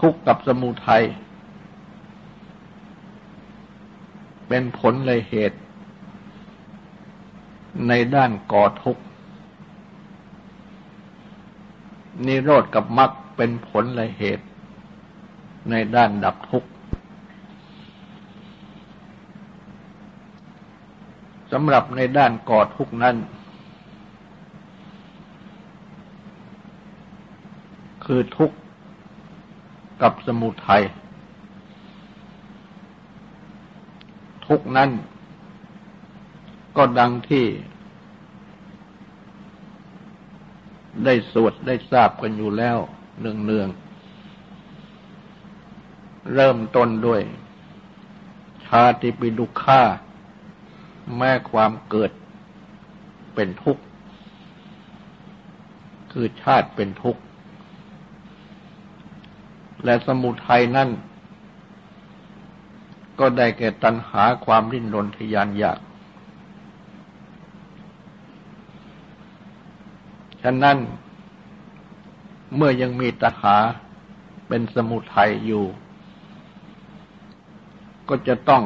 ทุกข์กับสมุทัยเป็นผลเลยเหตุ ในด้านก่อทุกข์นิโรธกับมรรคเป็นผลเลยเหตุ ในด้านดับทุกข์สำหรับในด้านก่อทุกข์นั้น คือทุกข์ กับสมุทัยทุกนั้น ก็ดังที่ ได้สวดได้ทราบกันอยู่แล้วเนืองๆ เริ่มต้นด้วย ชาติปิดุข่า แม้ความเกิดเป็นทุกข์ คือชาติเป็นทุกข์ และสมุทัยนั่น ก็ได้แก่ตัณหาความริ้นรนทยานอยาก ฉะนั้น เมื่อยังมีตัณหาเป็นสมุทัยอยู่ ก็จะต้อง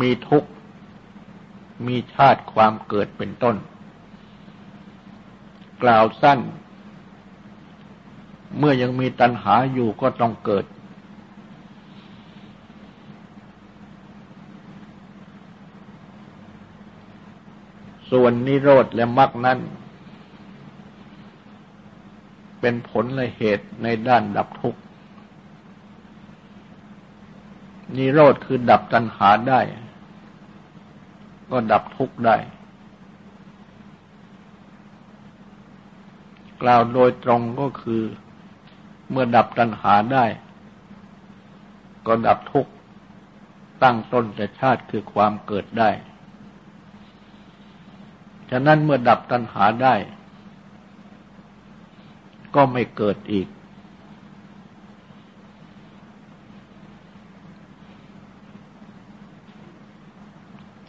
มีทุกข์ มีชาติความเกิดเป็นต้น กล่าวสั้น เมื่อยังมีตัณหาอยู่ก็ต้องเกิด ส่วนนิโรธและมรรคนั้น เป็นผลและเหตุในด้านดับทุกข์ นิโรธคือดับตัณหาได้ ก็ดับทุกข์ได้กล่าวโดยตรงก็คือ เมื่อดับตัณหาได้ ก็ดับทุกข์ตั้งต้นแต่ชาติคือความเกิดได้ ฉะนั้นเมื่อดับตัณหาได้ ก็ไม่เกิดอีก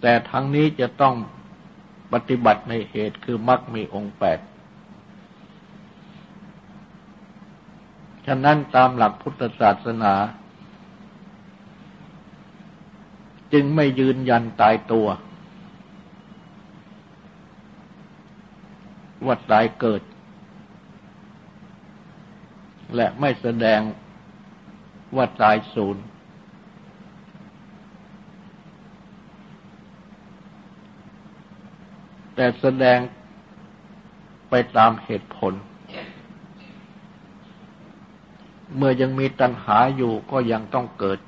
แต่ทั้งนี้จะต้องปฏิบัติในเหตุคือมรรคมีองค์แปด ฉะนั้นตามหลักพุทธศาสนา จึงไม่ยืนยันตายตัว ว่าตายเกิด และไม่แสดงว่าตายศูนย์แต่แสดงไปตามเหตุผล เมื่อยังมีตัณหาอยู่ก็ยังต้องเกิด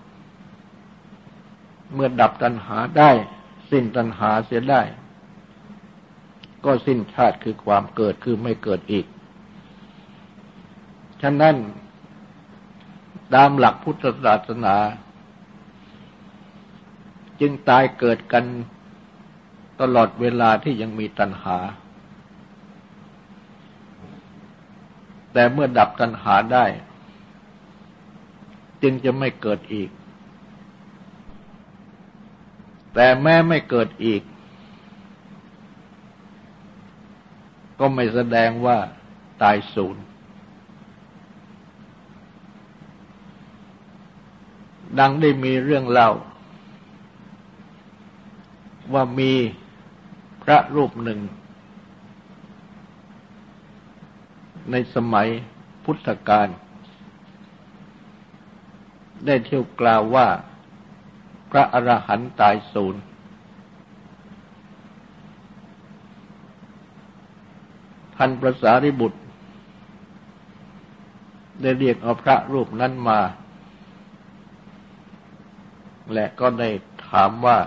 เมื่อดับตัณหาได้ สิ้นตัณหาเสียได้ ก็สิ้นชาติคือความเกิดคือไม่เกิดอีก ฉะนั้นตามหลักพุทธศาสนา จึงตายเกิดกันตลอดเวลาที่ยังมีตัณหา แต่เมื่อดับตัณหาได้ จึงจะไม่เกิดอีก แต่แม้ไม่เกิดอีก ก็ไม่แสดงว่าตายศูนย์ ดังได้มีเรื่องเล่า ว่ามีพระรูปหนึ่ง ในสมัยพุทธกาล ได้เที่ยวกล่าวว่าพระอรหันต์ตายศูนย์ท่านประสาริบุตร ได้เรียกเอาพระรูปนั้นมา และก็ได้ถามว่า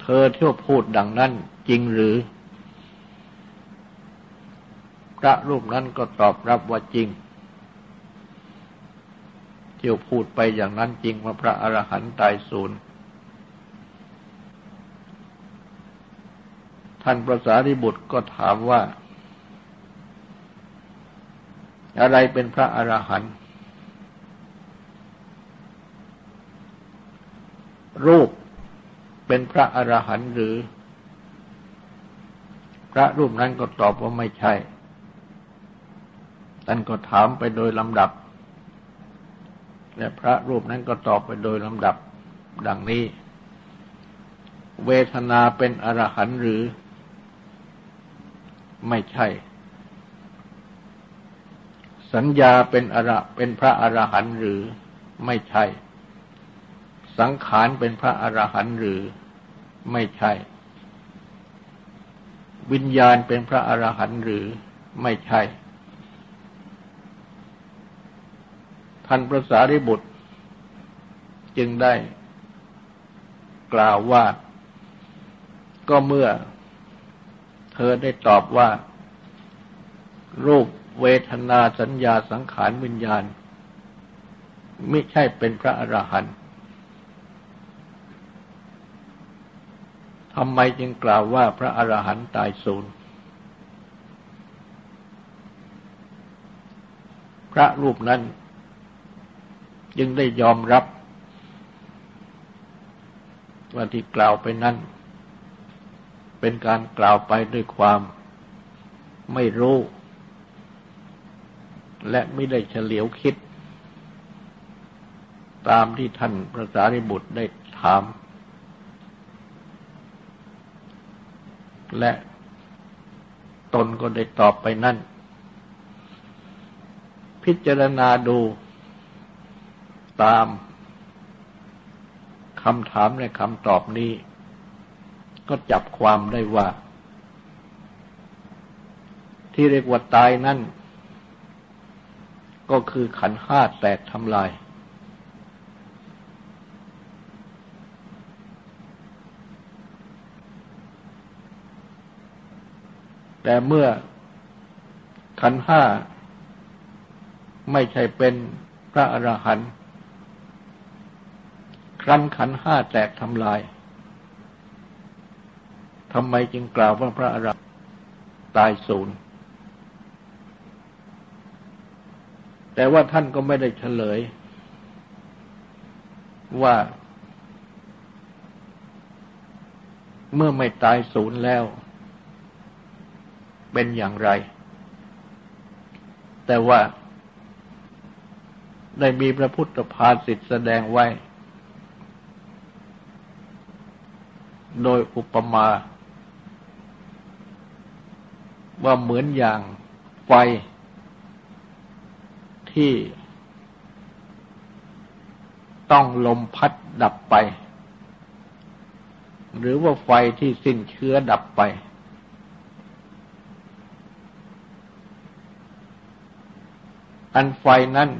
เธอเที่ยวพูดดังนั้นจริงหรือ พระรูปนั้นก็ตอบรับว่าจริง เที่ยวพูดไปอย่างนั้นจริงว่าพระอรหันต์ตายสูญท่านประสาริบุตรก็ถามว่า อะไรเป็นพระอรหันต์รูปเป็นพระอรหันต์หรือ พระรูปนั้นก็ตอบว่าไม่ใช่ท่านก็ถามไปโดยลำดับ และพระรูปนั้นก็ตอบไปโดยลำดับดังนี้ เวทนาเป็นอรหันต์หรือ ไม่ใช่ สัญญาเป็นอระเป็นพระอรหันต์หรือ ไม่ใช่ สังขารเป็นพระอรหันต์หรือ ไม่ใช่ วิญญาณเป็นพระอรหันต์หรือ ไม่ใช่ ท่านพระสารีบุตร จึงได้กล่าวว่า ก็เมื่อ เธอได้ตอบว่า รูปเวทนาสัญญาสังขารวิญญาณ ไม่ใช่เป็นพระอรหันต์ทำไมจึงกล่าวว่าพระอรหันต์ตายสูญพระรูปนั้น จึงได้ยอมรับ ว่าที่กล่าวไปนั้น เป็นการกล่าวไปด้วยความไม่รู้ และไม่ได้เฉลียวคิด ตามที่ท่านพระสารีบุตรได้ถาม และตนก็ได้ตอบไปนั่น พิจารณาดู ตามคำถามและคำตอบนี้ ก็จับความได้ว่า ที่เรียกว่าตายนั่น ก็คือขันห้าแตกทำลาย แต่เมื่อขันห้าไม่ใช่เป็นพระอรหันต์ ครั้นขันห้าแตกทำลายทำไมจึงกล่าวว่าพระอรหันต์ตายศูนย์แต่ว่าท่านก็ไม่ได้เฉลย ว่า เมื่อไม่ตายศูนย์แล้ว เป็นอย่างไร แต่ว่าได้มีพระพุทธภาสิทธิแสดงไว้ โดยอุปมา ว่าเหมือนอย่างไฟที่ต้องลมพัดดับไป หรือว่าไฟที่สิ้นเชื้อดับไป อันไฟนั้น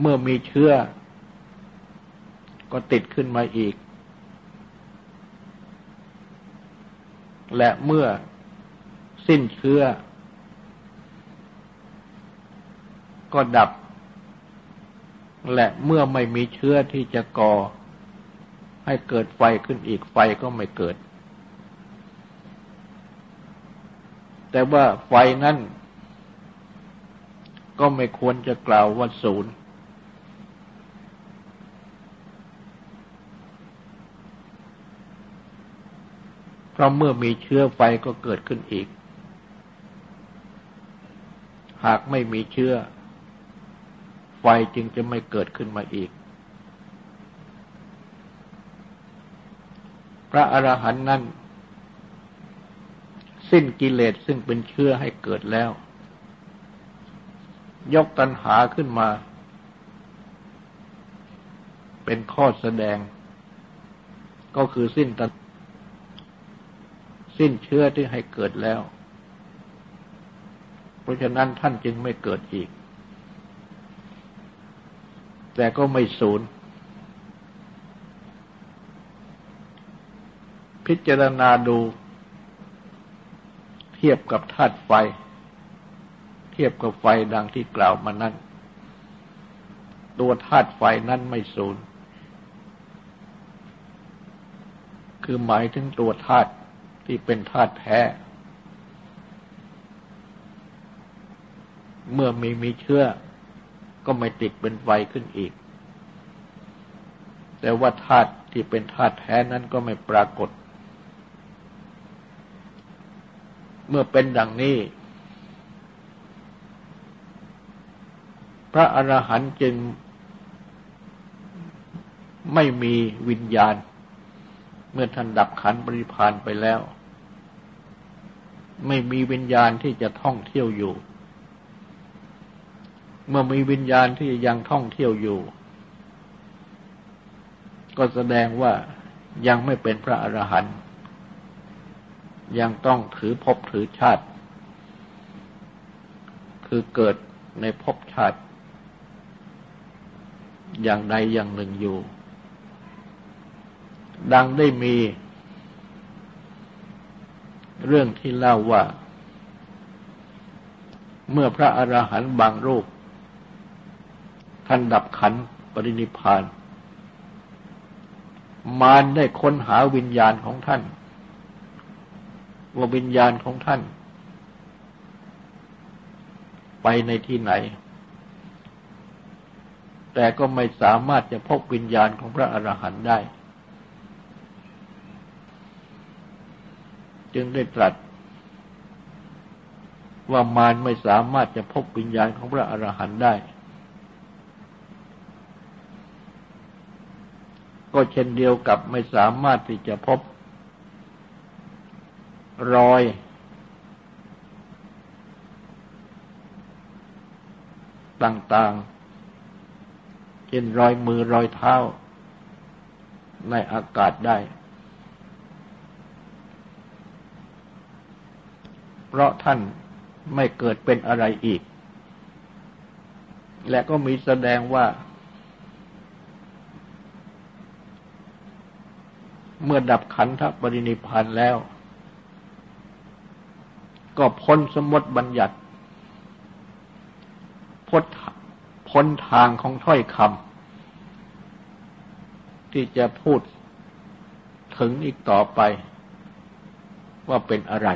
เมื่อมีเชื้อ ก็ติดขึ้นมาอีก และเมื่อสิ้นเชื้อ ก็ดับ และเมื่อไม่มีเชื้อที่จะก่อ ให้เกิดไฟขึ้นอีกไฟก็ไม่เกิด แต่ว่าไฟนั้นก็ไม่ควรจะกล่าวว่าศูนย์ ราะเมื่อมีเชื้อไฟก็เกิดขึ้นอีก หากไม่มีเชื้อ ไฟจึงจะไม่เกิดขึ้นมาอีก พระอรหันต์นั้น สิ้นกิเลสซึ่งเป็นเชื้อให้เกิดแล้ว ยกตัณหาขึ้นมา เป็นข้อแสดง ก็คือสิ้นตัณ สิ้นเชื้อที่ให้เกิดแล้ว เพราะฉะนั้นท่านจึงไม่เกิดอีก แต่ก็ไม่สูญพิจารณาดู เทียบกับธาตุไฟ เทียบกับไฟดังที่กล่าวมานั้นตัวธาตุไฟนั้นไม่สูญคือหมายถึงตัวธาตุ ที่เป็นธาตุแท้ เมื่อมีมีเชื้อก็ไม่ติดเป็นไฟขึ้นอีก แต่ว่าธาตุที่เป็นธาตุแท้นั้นก็ไม่ปรากฏ เมื่อเป็นดังนี้ พระอรหันต์จึงไม่มีวิญญาณ เมื่อท่านดับขันบริพานไปแล้ว ไม่มีวิญญาณที่จะท่องเที่ยวอยู่ เมื่อมีวิญญาณที่ยังท่องเที่ยวอยู่ ก็แสดงว่ายังไม่เป็นพระอรหันต์ยังต้องถือภพถือชาติ คือเกิดในภพชาติ อย่างใดอย่างหนึ่งอยู่ ดังได้มี เรื่องที่เล่าว่า เมื่อพระอระหันต์บางรูป ท่านดับขันปรินิพาน มารได้ค้นหาวิญญาณของท่าน ว่าวิญญาณของท่าน ไปในที่ไหนแต่ก็ไม่สามารถจะพบวิญญาณของพระอรหันต์ได้ จึงได้ตรัส ว่ามารไม่สามารถจะพบวิญญาณของพระอรหันต์ได้ ก็เช่นเดียวกับไม่สามารถที่จะพบ รอย ต่างๆ เช่นรอยมือรอยเท้า ในอากาศได้ เพราะท่านไม่เกิดเป็นอะไรอีก และก็มีแสดงว่า เมื่อดับขันธปรินิพานแล้ว ก็พ้นสมมติบัญญัติพ้นพ้นทางของถ้อยคำที่จะพูดถึงอีกต่อไปว่าเป็นอะไร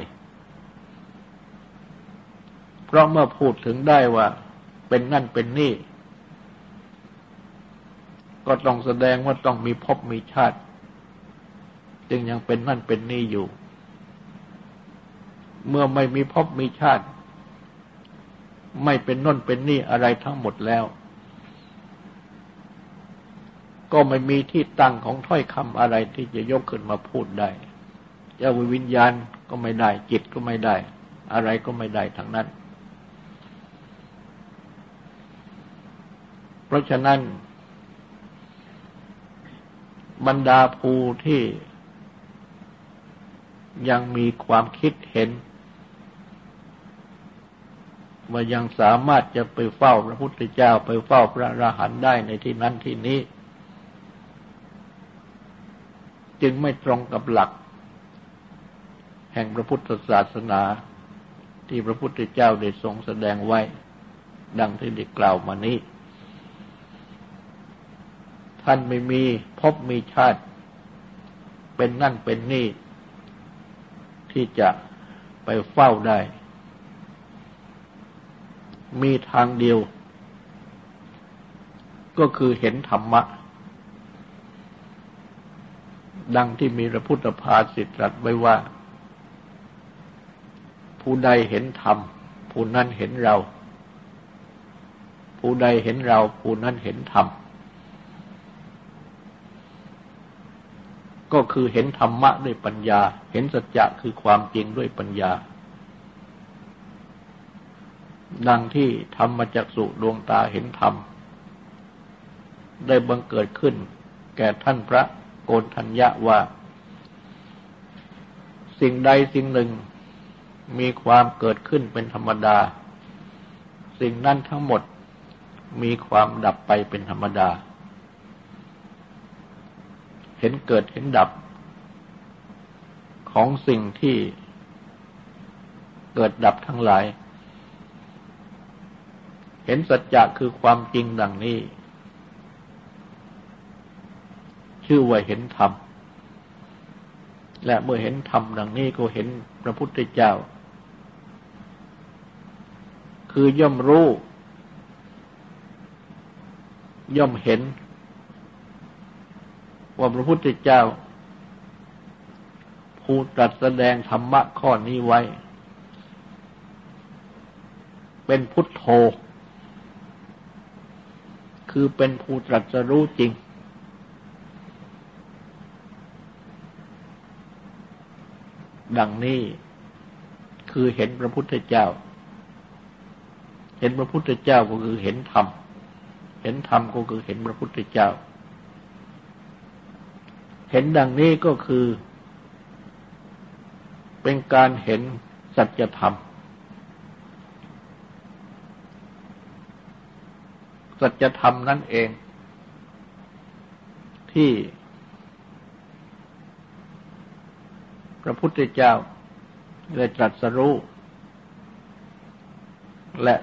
ราะเมื่อพูดถึงได้ว่าเป็นนั่นเป็นนี่ ก็ต้องแสดงว่าต้องมีภพมีชาติ จึงยังเป็นนั่นเป็นนี่อยู่ เมื่อไม่มีภพมีชาติ ไม่เป็นน่นเป็นนี่อะไรทั้งหมดแล้ว ก็ไม่มีที่ตั้งของถ้อยคำอะไรที่จะยกขึ้นมาพูดได้จะวิญญาณก็ไม่ได้ จิตก็ไม่ได้ อะไรก็ไม่ได้ทั้งนั้น ราะฉะนั้น บรรดาภูที่ยังมีความคิดเห็น ว่ายังสามารถจะไปเฝ้าพระพุทธเจ้าไปเฝ้าพระอรหันต์ได้ในที่นั้นที่นี้ จึงไม่ตรงกับหลัก แห่งพระพุทธศาสนาที่พระพุทธเจ้าได้ทรงแสดงไว้ ดังที่ได้กล่าวมานี้ ท่านไม่มีพบมีชาติ เป็นนั่นเป็นนี่ ที่จะไปเฝ้าได้ มีทางเดียว ก็คือเห็นธรรมะ ดังที่มีพระพุทธภาสิตรัสไว้ว่า ผู้ใดเห็นธรรม ผู้นั้นเห็นเรา ผู้ใดเห็นเรา ผู้นั้นเห็นธรรม ก็คือเห็นธรรมะด้วยปัญญา เห็นสัจจะคือความจริงด้วยปัญญา ดังที่ธรรมจักสุดวงตาเห็นธรรม ได้บังเกิดขึ้น แก่ท่านพระโกนทัญญะว่า สิ่งใดสิ่งหนึ่งมีความเกิดขึ้นเป็นธรรมดา สิ่งนั้นทั้งหมดมีความดับไปเป็นธรรมดา ห็นเกิดเห็นดับ ของสิ่งที่เกิดดับทั้งหลาย เห็นสัจจะคือความจริงดังนี้ ชื่อว่าเห็นธรรม และเมื่อเห็นธรรมดังนี้ก็เห็นพระพุทธเจ้า คือย่อมรู้ ย่อมเห็น ว่าพระพุทธเจ้า ผู้ตรัสแสดงธรรมะข้อนี้ไว้ เป็นพุทโธ คือเป็นผู้ตรัสรู้จริง ดังนี้คือเห็นพระพุทธเจ้า เห็นพระพุทธเจ้าก็คือเห็นธรรม เห็นธรรมก็คือเห็นพระพุทธเจ้า เห็นดังนี้ก็คือ เป็นการเห็นสัจธรรม สัจธรรมนั่นเอง ที่ พระพุทธเจ้าได้ตรัสรู้และ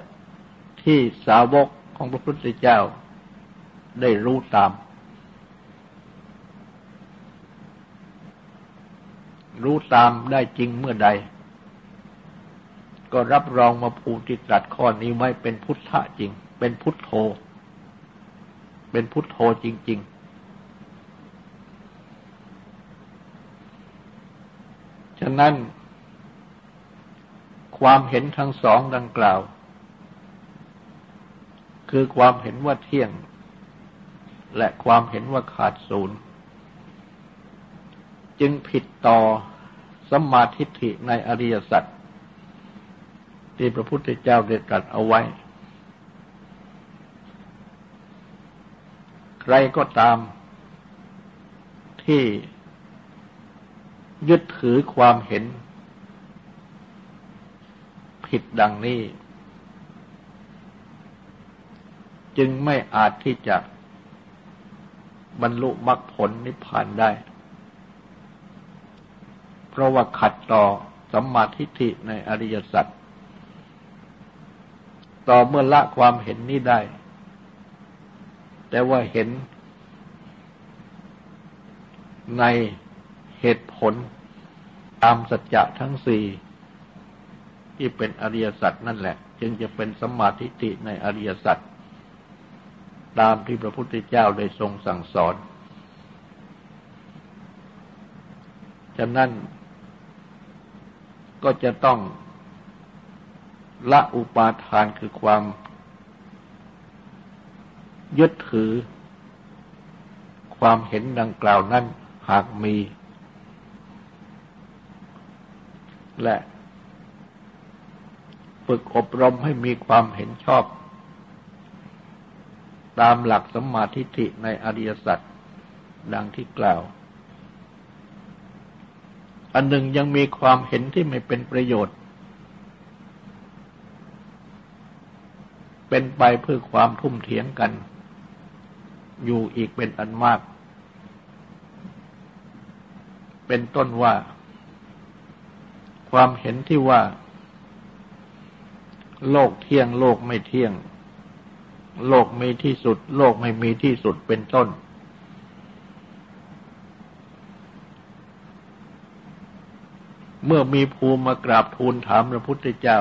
ที่สาวกของพระพุทธเจ้าได้รู้ตาม รู้ตามได้จริงเมื่อใด ก็รับรองมาภูติตรัสข้อนี้ไว้เป็นพุทธะจริง เป็นพุทโธ เป็นพุทโธจริง ๆ ฉะนั้น ความเห็นทั้งสองดังกล่าว คือความเห็นว่าเที่ยง และความเห็นว่าขาดศูนย์จึงผิดต่อ สัมมาธิฏฐิในอริยสัจที่พระพุทธเจ้าได้ตรัสเอาไว้ ใครก็ตามที่ยึดถือความเห็น ผิดดังนี้ จึงไม่อาจที่จะบรรลุมรรคผลนิพพานได้ เพราะว่าขัดต่อสัมมาทิฏฐิในอริยสัจต่อเมื่อละความเห็นนี้ได้ แต่ว่าเห็นในเหตุผลตามสัจจะทั้งสี่ที่เป็นอริยสัจนั่นแหละ จึงจะเป็นสัมมาธิิในอริยสัจตามที่พระพุทธเจ้าได้ทรงสั่งสอน ฉะนั้น ก็จะต้องละอุปาทานคือความยึดถือ ความเห็นดังกล่าวนั้นหากมี และฝึกอบรมให้มีความเห็นชอบ ตามหลักสมาธิิในอริยสัจดังที่กล่าว อันหนึ่งยังมีความเห็นที่ไม่เป็นประโยชน์ เป็นไปเพื่อความทุ่มเถียงกัน อยู่อีกเป็นอันมาก เป็นต้นว่า ความเห็นที่ว่า โลกเที่ยงโลกไม่เที่ยง โลกมีที่สุด โลกไม่มีที่สุดเป็นต้น เมื่อมีภูมิมากราบทูลถามพระพุทธเจ้า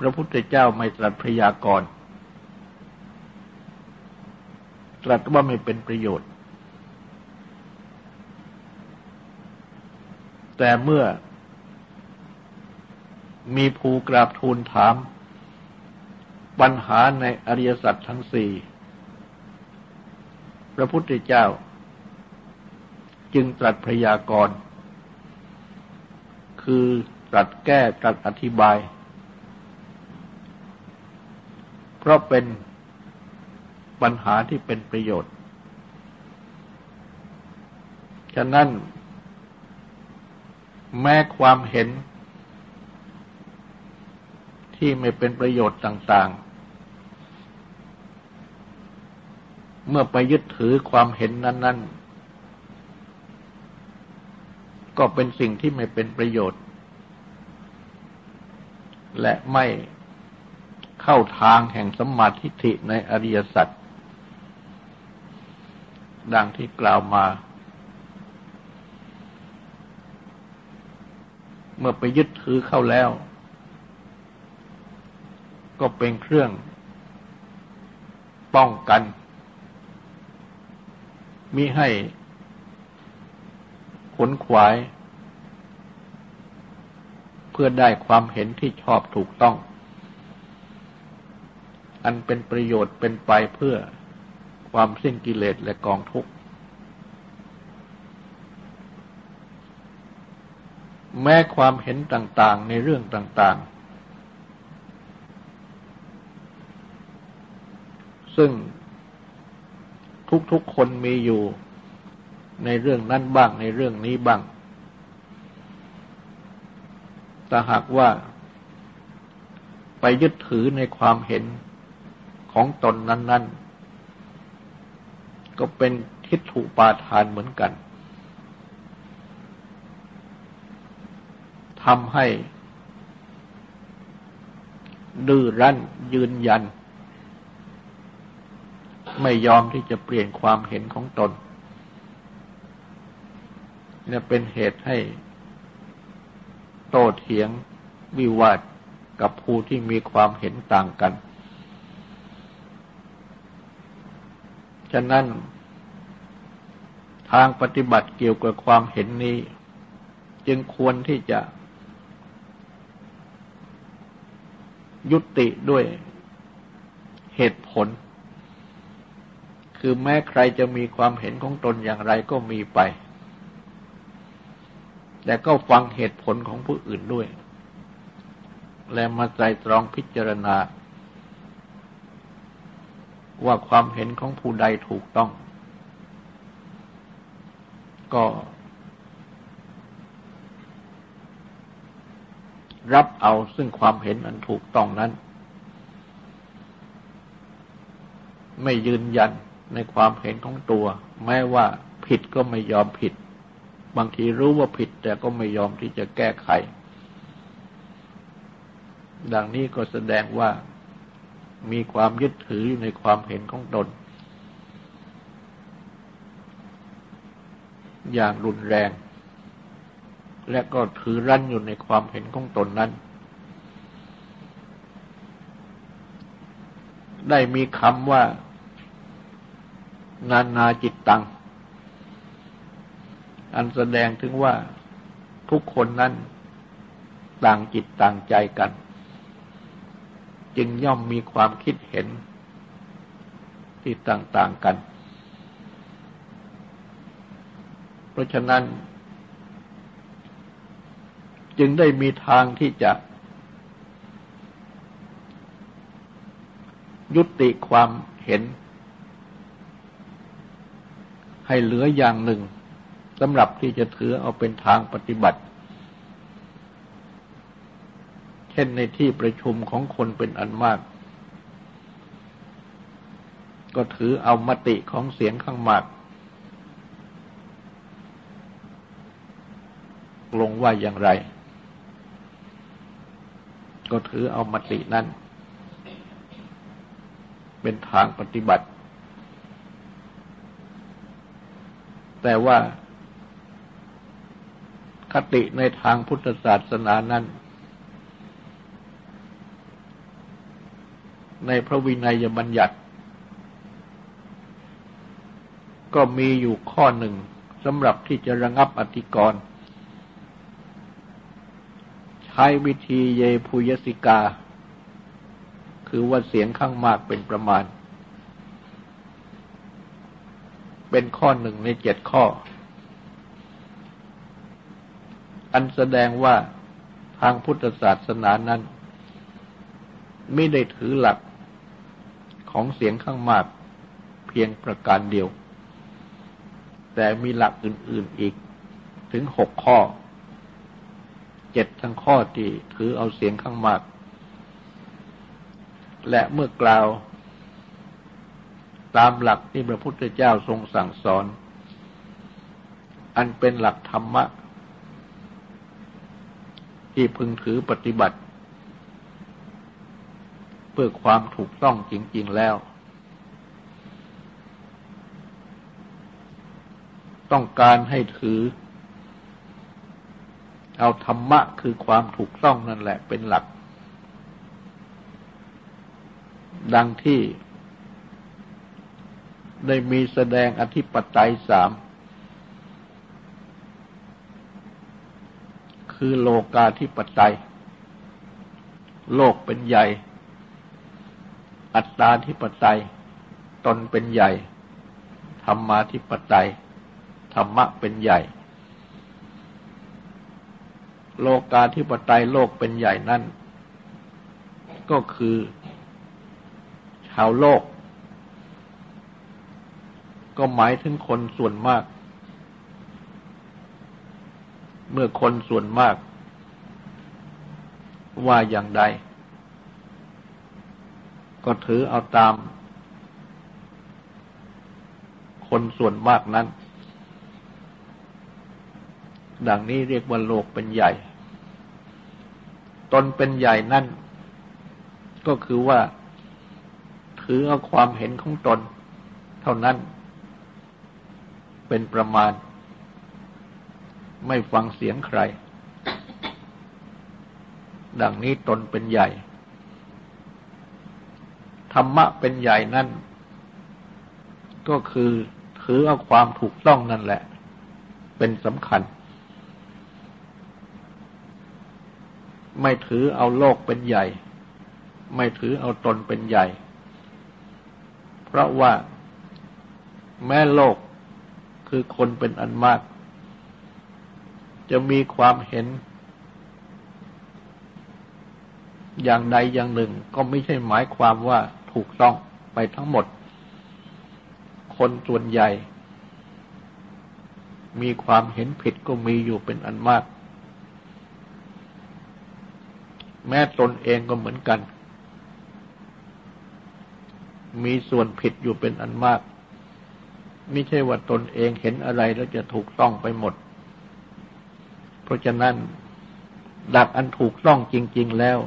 พระพุทธเจ้าไม่ตรัสพยากรณ์ตรัสว่าไม่เป็นประโยชน์ แต่เมื่อมีภูกราบทูลถาม ปัญหาในอริยสัจทั้งสี่ พระพุทธเจ้า จึงตรัสพยากรณ์ คือตรัสแก้ตรัสอธิบาย เพราะเป็นปัญหาที่เป็นประโยชน์ ฉะนั้น แม้ความเห็น ที่ไม่เป็นประโยชน์ต่าง ๆ เมื่อไปยึดถือความเห็นนั้น ๆ ก็เป็นสิ่งที่ไม่เป็นประโยชน์ และไม่เข้าทางแห่งสมาธิิในอริยสัจดังที่กล่าวมา เมื่อไปยึดถือเข้าแล้ว ก็เป็นเครื่องป้องกันมิให้ ขนขวาย เพื่อได้ความเห็นที่ชอบถูกต้อง อันเป็นประโยชน์เป็นไปเพื่อความสิ้นกิเลสและกองทุกข์ แม้ความเห็นต่างๆในเรื่องต่าง ๆ ซึ่งทุกๆคนมีอยู่ ในเรื่องนั้นบ้างในเรื่องนี้บ้าง แต่หากว่าไปยึดถือในความเห็นของตนนั้น ๆ ก็เป็นทิฏฐุปาทานเหมือนกันทำให้ ดื้อรั้นยืนยัน ไม่ยอมที่จะเปลี่ยนความเห็นของตน เนี่ยเป็นเหตุให้โต้เถียงวิวาทกับผู้ที่มีความเห็นต่างกัน ฉะนั้น ทางปฏิบัติเกี่ยวกับความเห็นนี้ จึงควรที่จะ ยุติด้วยเหตุผล คือแม้ใครจะมีความเห็นของตนอย่างไรก็มีไป แต่ก็ฟังเหตุผลของผู้อื่นด้วย และมาใจตรองพิจารณา ว่าความเห็นของผู้ใดถูกต้อง ก็รับเอาซึ่งความเห็นอันถูกต้องนั้น ไม่ยืนยันในความเห็นของตัว แม้ว่าผิดก็ไม่ยอมผิด บางทีรู้ว่าผิดแต่ก็ไม่ยอมที่จะแก้ไข ดังนี้ก็แสดงว่ามีความยึดถืออยู่ในความเห็นของตน อย่างรุนแรง และก็ถือรั้นอยู่ในความเห็นของตนนั้น ได้มีคำว่า นานาจิตตัง อันแสดงถึงว่าทุกคนนั้นต่างจิตต่างใจกัน จึงย่อมมีความคิดเห็นที่ต่างๆกัน เพราะฉะนั้น จึงได้มีทางที่จะ ยุติความเห็น ให้เหลืออย่างหนึ่ง สำหรับที่จะถือเอาเป็นทางปฏิบัติ เช่นในที่ประชุมของคนเป็นอันมาก ก็ถือเอามติของเสียงข้างมาก ลงว่าอย่างไร ก็ถือเอามตินั้น เป็นทางปฏิบัติ แต่ว่า คติในทางพุทธศาสนานั้น ในพระวินัยบัญญัติ ก็มีอยู่ข้อหนึ่งสำหรับที่จะระงับอธิกรณ์ใช้วิธีเยภูยสิกา คือว่าเสียงข้างมากเป็นประมาณ เป็นข้อหนึ่งในเจ็ดข้อ อันแสดงว่าทางพุทธศาสนานั้น ไม่ได้ถือหลักของเสียงข้างมากเพียงประการเดียว แต่มีหลักอื่น ๆอีกถึงหกข้อ เจ็ดทั้งข้อที่ถือเอาเสียงข้างมาก และเมื่อกล่าว ตามหลักที่พระพุทธเจ้าทรงสั่งสอน อันเป็นหลักธรรมะ ที่พึงถือปฏิบัติ เพื่อความถูกต้องจริง ๆแล้ว ต้องการให้ถือ เอาธรรมะคือความถูกต้องนั่นแหละเป็นหลัก ดังที่ได้มีแสดงอธิปไตยสาม คือโลกาธิปไตย โลกเป็นใหญ่ อัตตาธิปไตย ตนเป็นใหญ่ ธรรมาธิปไตย ธรรมะเป็นใหญ่ โลกาธิปไตยโลกเป็นใหญ่นั่น ก็คือ ชาวโลก ก็หมายถึงคนส่วนมาก เมื่อคนส่วนมาก ว่าอย่างใด ก็ถือเอาตาม คนส่วนมากนั้น ดังนี้เรียกว่าโลกเป็นใหญ่ ตนเป็นใหญ่นั่น ก็คือว่า ถือเอาความเห็นของตน เท่านั้น เป็นประมาณ ไม่ฟังเสียงใคร ดังนี้ตนเป็นใหญ่ ธรรมะเป็นใหญ่นั่น ก็คือถือเอาความถูกต้องนั่นแหละ เป็นสำคัญ ไม่ถือเอาโลกเป็นใหญ่ ไม่ถือเอาตนเป็นใหญ่ เพราะว่าแม้โลกคือคนเป็นอันมาก จะมีความเห็น อย่างใดอย่างหนึ่ง ก็ไม่ใช่หมายความว่าถูกต้องไปทั้งหมด คนส่วนใหญ่ มีความเห็นผิดก็มีอยู่เป็นอันมาก แม้ตนเองก็เหมือนกัน มีส่วนผิดอยู่เป็นอันมาก ไม่ใช่ว่าตนเองเห็นอะไรแล้วจะถูกต้องไปหมด เพราะฉะนั้นดักอันถูกต้องจริง ๆแล้ว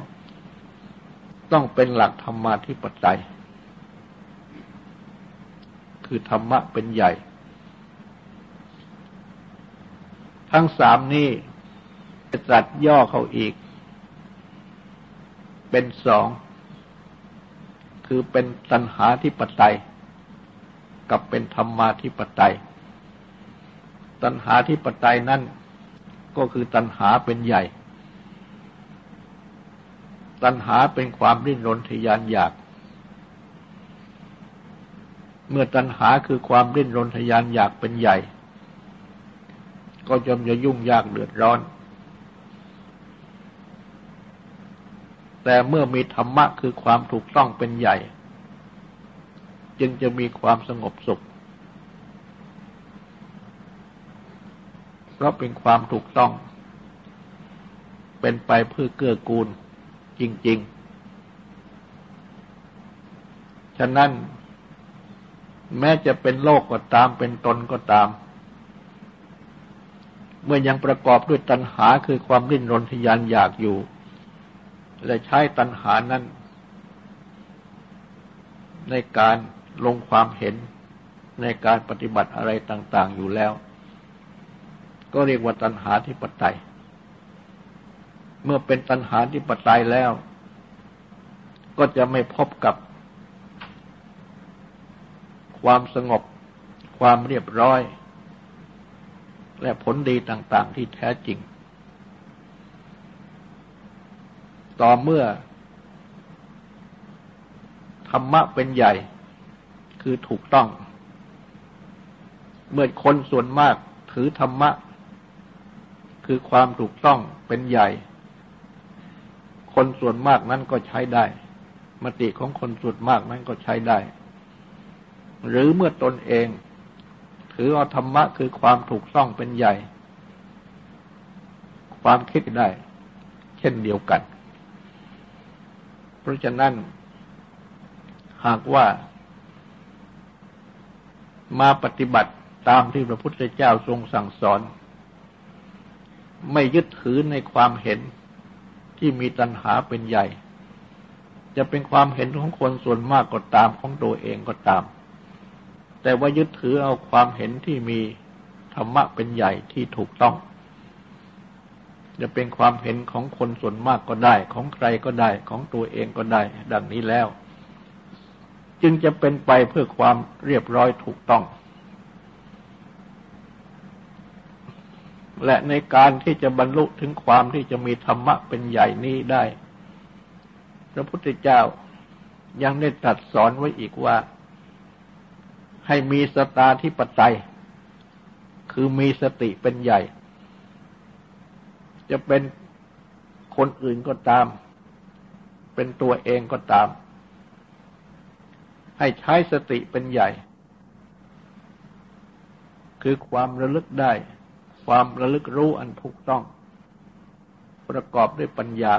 ต้องเป็นหลักธรรมาธิปไตย คือธรรมะเป็นใหญ่ ทั้งสามนี้จะจัดย่อเขาอีก เป็นสอง คือเป็นตัณหาธิปไตย กับเป็นธรรมาธิปไตยตัณหาธิปไตยนั่น ก็คือตัณหาเป็นใหญ่ ตัณหาเป็นความริ้นรนทยานอยาก เมื่อตัณหาคือความริ้นรนทยานอยากเป็นใหญ่ ก็จำจะยุ่งยากเดือดร้อน แต่เมื่อมีธรรมะคือความถูกต้องเป็นใหญ่ จึงจะมีความสงบสุข เพ ราะเป็นความถูกต้อง เป็นไปเพื่อเกื้อกูลจริง ๆ ฉะนั้น แม้จะเป็นโลกก็ตามเป็นตนก็ตาม เมื่อยังประกอบด้วยตัณหาคือความริ้นรนทยานอยากอยู่ และใช้ตัณหานั้น ในการลงความเห็นในการปฏิบัติอะไรต่าง ๆ อยู่แล้ว ก็เรียกว่าตัณหาที่ปไตย เมื่อเป็นตัณหาที่ปไตยแล้ว ก็จะไม่พบกับ ความสงบ ความเรียบร้อย และผลดีต่าง ๆ ที่แท้จริง ต่อเมื่อ ธรรมะเป็นใหญ่คือถูกต้อง เมื่อคนส่วนมากถือธรรมะ คือความถูกต้องเป็นใหญ่ คนส่วนมากนั้นก็ใช้ได้ มติของคนส่วนมากนั้นก็ใช้ได้ หรือเมื่อตนเอง ถือเอาธรรมะคือความถูกต้องเป็นใหญ่ ความคิดได้ เช่นเดียวกัน เพราะฉะนั้น หากว่ามาปฏิบัติตามที่พระพุทธเจ้าทรงสั่งสอน ไม่ยึดถือในความเห็นที่มีตัณหาเป็นใหญ่ จะเป็นความเห็นของคนส่วนมากก็ตามของตัวเองก็ตาม แต่ว่ายึดถือเอาความเห็นที่มีธรรมะเป็นใหญ่ที่ถูกต้อง จะเป็นความเห็นของคนส่วนมากก็ได้ ของใครก็ได้ของตัวเองก็ได้ ดังนี้แล้ว จึงจะเป็นไปเพื่อความเรียบร้อยถูกต้อง และในการที่จะบรรลุถึงความที่จะมีธรรมะเป็นใหญ่นี้ได้ พระพุทธเจ้ายังได้ตรัสสอนไว้อีกว่า ให้มีสตาธิปไตย คือมีสติเป็นใหญ่ จะเป็นคนอื่นก็ตาม เป็นตัวเองก็ตาม ให้ใช้สติเป็นใหญ่ คือความระลึกได้ ความระลึกรู้อันถูกต้อง ประกอบด้วยปัญญา